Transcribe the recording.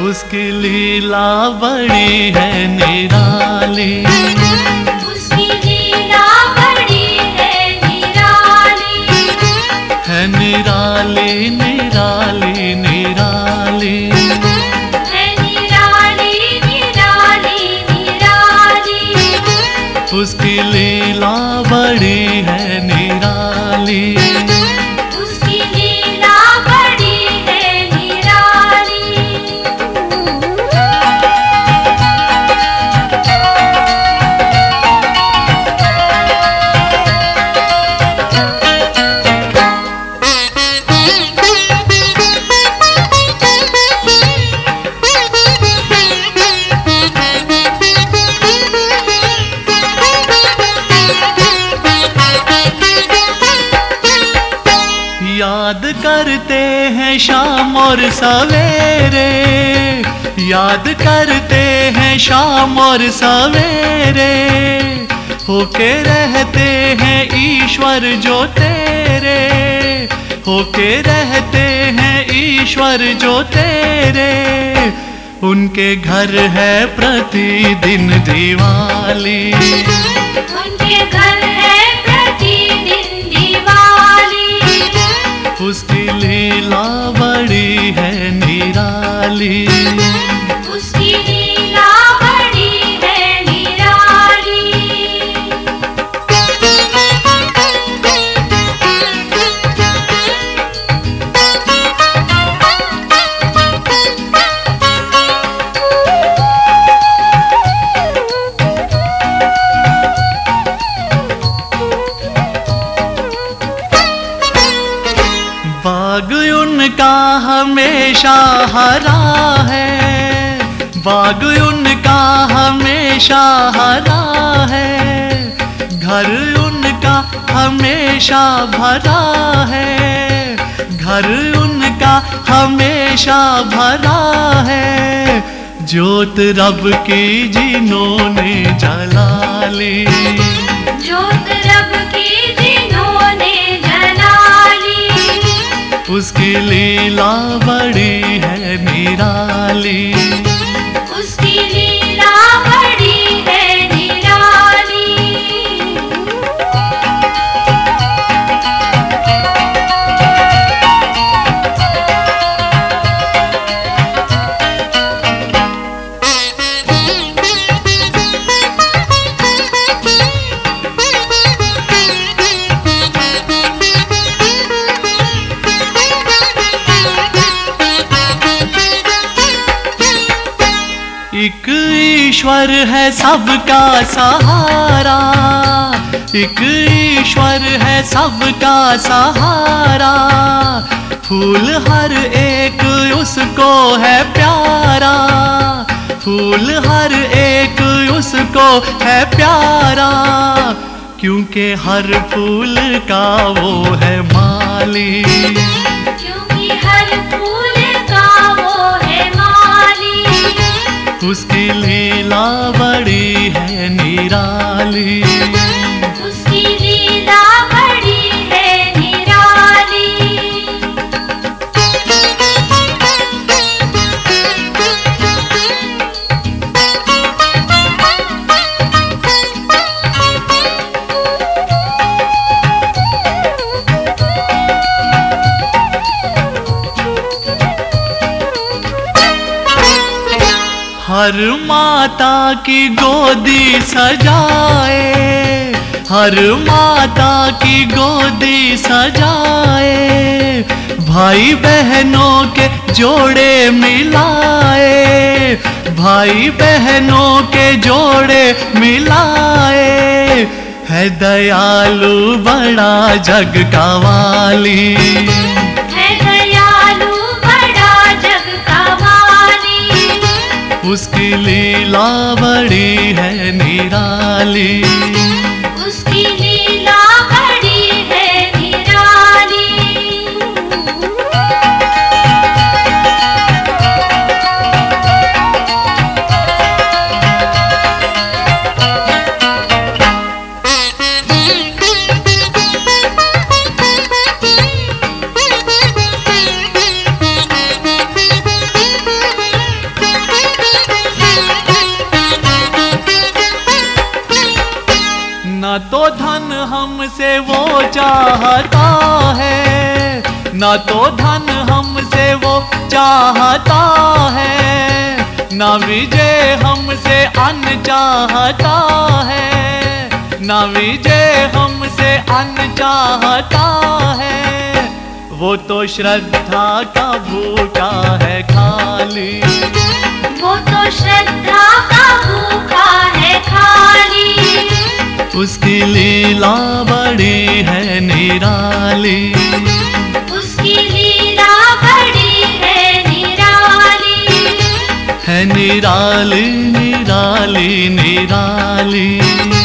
लीला बड़ी है निराली। उसकी लीला बड़ी है निराली। है निराली निराली निराली। है निराली निराली निराली। उसकी लीला बड़ी और सवेरे याद करते हैं शाम और सवेरे होके रहते हैं ईश्वर जो तेरे होके रहते हैं ईश्वर जो तेरे। उनके घर है प्रतिदिन दिवाली। उनके घर है प्रतिदिन दिवाली। उसकी निराली उसकी लीला बड़ी है निराली। बाग उनका हमेशा हरा बाग उनका हमेशा हरा है। घर उनका हमेशा भरा है। घर उनका हमेशा भरा है। ज्योत रब की जिन्होंने जला ली। ज्योत रब की जिन्होंने जलाली उसकी लीला बड़ी है निराली। ईश्वर है सबका सहारा। एक ईश्वर है सबका सहारा। फूल हर एक उसको है प्यारा। फूल हर एक उसको है प्यारा। क्योंकि हर फूल का वो है माली। क्योंकि हर फूल उसकी लीला बड़ी है निराली। हर माता की गोदी सजाए, हर माता की गोदी सजाए भाई बहनों के जोड़े मिलाए भाई बहनों के जोड़े मिलाए, है दयालु बड़ा जग का वाली। उसकी लीला बड़ी है निराली। न तो धन हमसे वो चाहता है, न तो धन हमसे वो चाहता है, न विजय हमसे अन्न चाहता है, न विजय हमसे अन्न चाहता है। वो तो श्रद्धा का भूखा है खाली। वो तो श्रद्धा उसकी लीला बड़ी है निराली। उसकी लीला बड़ी है निराली। है निराली निराली निराली।